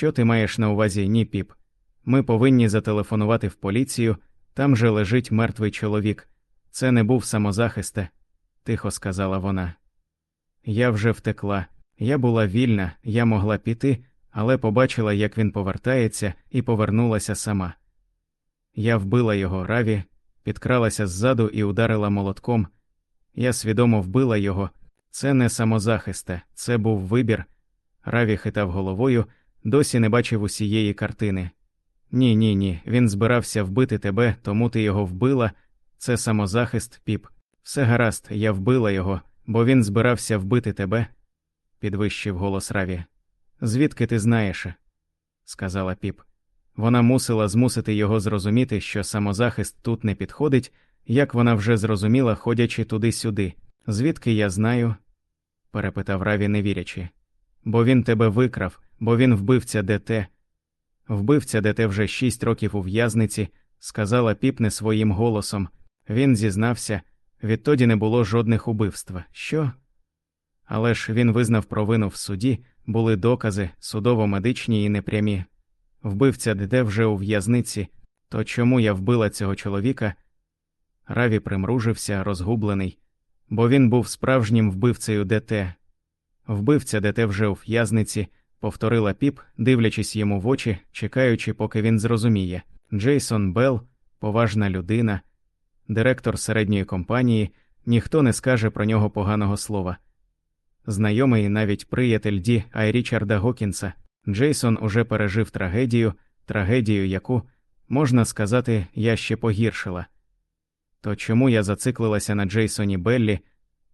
Що ти маєш на увазі, ні, піп? Ми повинні зателефонувати в поліцію, там же лежить мертвий чоловік. Це не був самозахисте, тихо сказала вона. Я вже втекла, я була вільна, я могла піти, але побачила, як він повертається, і повернулася сама. Я вбила його раві, підкралася ззаду і ударила молотком. Я свідомо вбила його. Це не самозахисте, це був вибір. Раві хитав головою, досі не бачив усієї картини. Ні, ні, ні. Він збирався вбити тебе, тому ти його вбила. Це самозахист, піп. Все гаразд, я вбила його, бо він збирався вбити тебе, підвищив голос Раві. Звідки ти знаєш? сказала піп. Вона мусила змусити його зрозуміти, що самозахист тут не підходить, як вона вже зрозуміла, ходячи туди-сюди. Звідки я знаю? перепитав Раві, не вірячи. Бо він тебе викрав, бо він вбивця ДТ. Вбивця ДТ вже шість років у в'язниці, сказала піп не своїм голосом. Він зізнався, відтоді не було жодних убивств. Що? Але ж він визнав провину в суді, були докази, судово-медичні і непрямі. Вбивця ДТ вже у в'язниці, то чому я вбила цього чоловіка? Раві примружився, розгублений, бо він був справжнім вбивцею ДТ. Вбивця ДТ вже у в'язниці, повторила піп, дивлячись йому в очі, чекаючи, поки він зрозуміє. Джейсон Белл, поважна людина, директор середньої компанії, ніхто не скаже про нього поганого слова. Знайомий навіть приятель Ді Айрічарда Гокінса, Джейсон уже пережив трагедію, трагедію, яку, можна сказати, я ще погіршила. То чому я зациклилася на Джейсоні Беллі,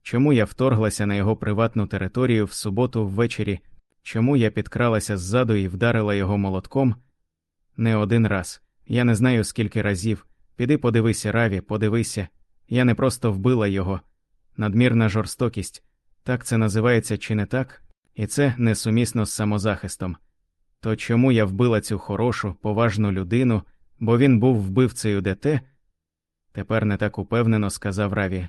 чому я вторглася на його приватну територію в суботу ввечері, чому я підкралася ззаду і вдарила його молотком? Не один раз, я не знаю скільки разів. Піди подивися, Раві, подивися. Я не просто вбила його. Надмірна жорстокість. Так це називається чи не так? І це несумісно з самозахистом. То чому я вбила цю хорошу, поважну людину, бо він був вбивцею ДТ? Тепер не так упевнено сказав Раві.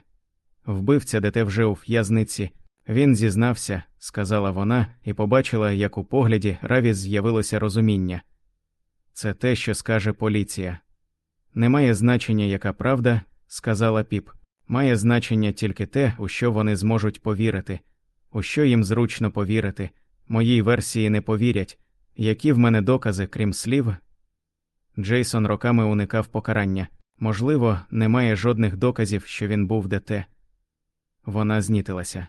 Вбивця ДТ вже у в'язниці. Він зізнався, сказала вона, і побачила, як у погляді Раві з'явилося розуміння. Це те, що скаже поліція. Немає значення, яка правда, сказала піп. Має значення тільки те, у що вони зможуть повірити, у що їм зручно повірити. Моїй версії не повірять, які в мене докази, крім слів. Джейсон роками уникав покарання. Можливо, немає жодних доказів, що він був ДТ. Вона знітилася.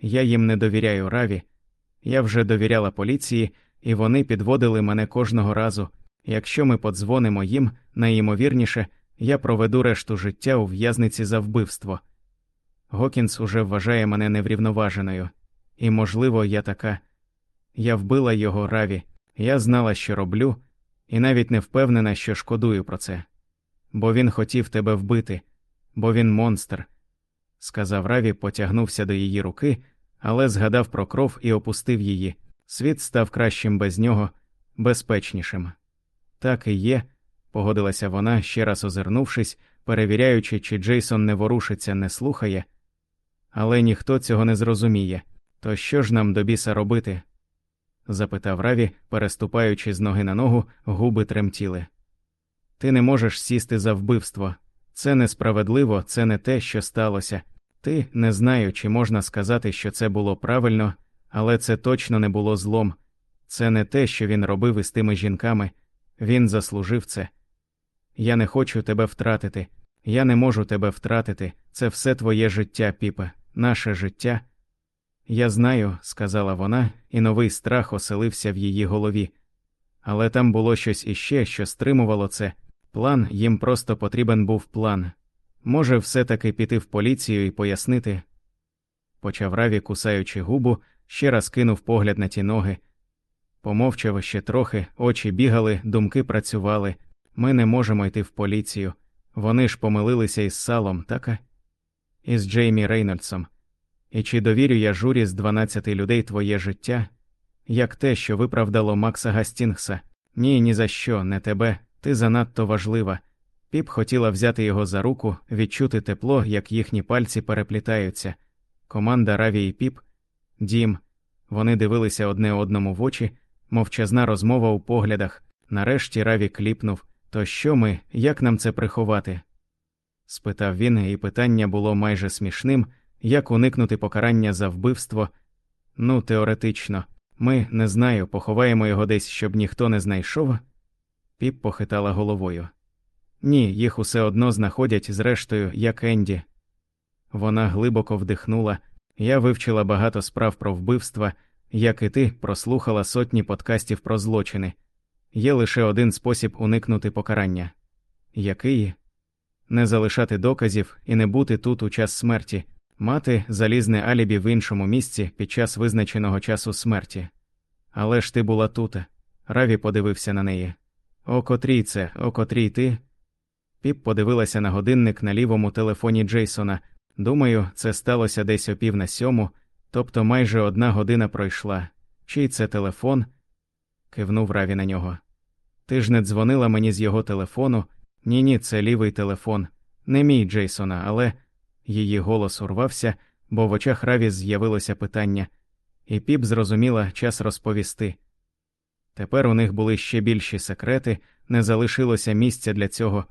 Я їм не довіряю раві. Я вже довіряла поліції, і вони підводили мене кожного разу. Якщо ми подзвонимо їм, найімовірніше, я проведу решту життя у в'язниці за вбивство. Гокінс уже вважає мене неврівноваженою, і, можливо, я така. Я вбила його раві, я знала, що роблю, і навіть не впевнена, що шкодую про це. Бо він хотів тебе вбити, бо він монстр, сказав Раві, потягнувся до її руки, але згадав про кров і опустив її. Світ став кращим без нього, безпечнішим. Так і є, погодилася вона, ще раз озирнувшись, перевіряючи, чи Джейсон не ворушиться, не слухає. Але ніхто цього не зрозуміє. То що ж нам до біса робити? запитав Раві, переступаючи з ноги на ногу, губи тремтіли. Ти не можеш сісти за вбивство. Це несправедливо, це не те, що сталося. Ти не знаю, чи можна сказати, що це було правильно, але це точно не було злом. Це не те, що він робив із тими жінками. Він заслужив це. Я не хочу тебе втратити. Я не можу тебе втратити. Це все твоє життя, піпе, наше життя. Я знаю, сказала вона, і новий страх оселився в її голові. Але там було щось іще, що стримувало це. План їм просто потрібен був план. Може, все таки піти в поліцію і пояснити. Почав Раві, кусаючи губу, ще раз кинув погляд на ті ноги. Помовчав ще трохи, очі бігали, думки працювали. Ми не можемо йти в поліцію. Вони ж помилилися із салом, така? Із Джеймі Рейнольдсом. І чи довірю я журі з 12 людей твоє життя? Як те, що виправдало Макса Гастінгса? Ні, ні за що, не тебе, ти занадто важлива. Піп хотіла взяти його за руку, відчути тепло, як їхні пальці переплітаються. Команда Раві і Піп, Дім. Вони дивилися одне одному в очі, мовчазна розмова у поглядах. Нарешті Раві кліпнув То що ми, як нам це приховати? спитав він, і питання було майже смішним як уникнути покарання за вбивство. Ну, теоретично, ми, не знаю, поховаємо його десь, щоб ніхто не знайшов. Піп похитала головою. Ні, їх усе одно знаходять, зрештою, як Енді. Вона глибоко вдихнула. Я вивчила багато справ про вбивства, як і ти прослухала сотні подкастів про злочини. Є лише один спосіб уникнути покарання який не залишати доказів і не бути тут у час смерті, мати залізне алібі в іншому місці під час визначеного часу смерті. Але ж ти була тут. Раві подивився на неї. О котрій це, о котрій ти. Піп подивилася на годинник на лівому телефоні Джейсона. Думаю, це сталося десь о пів на сьому, тобто майже одна година пройшла. Чий це телефон? кивнув Раві на нього. Ти ж не дзвонила мені з його телефону. Ні, ні, це лівий телефон. Не мій Джейсона, але її голос урвався, бо в очах Раві з'явилося питання, і піп зрозуміла час розповісти. Тепер у них були ще більші секрети, не залишилося місця для цього.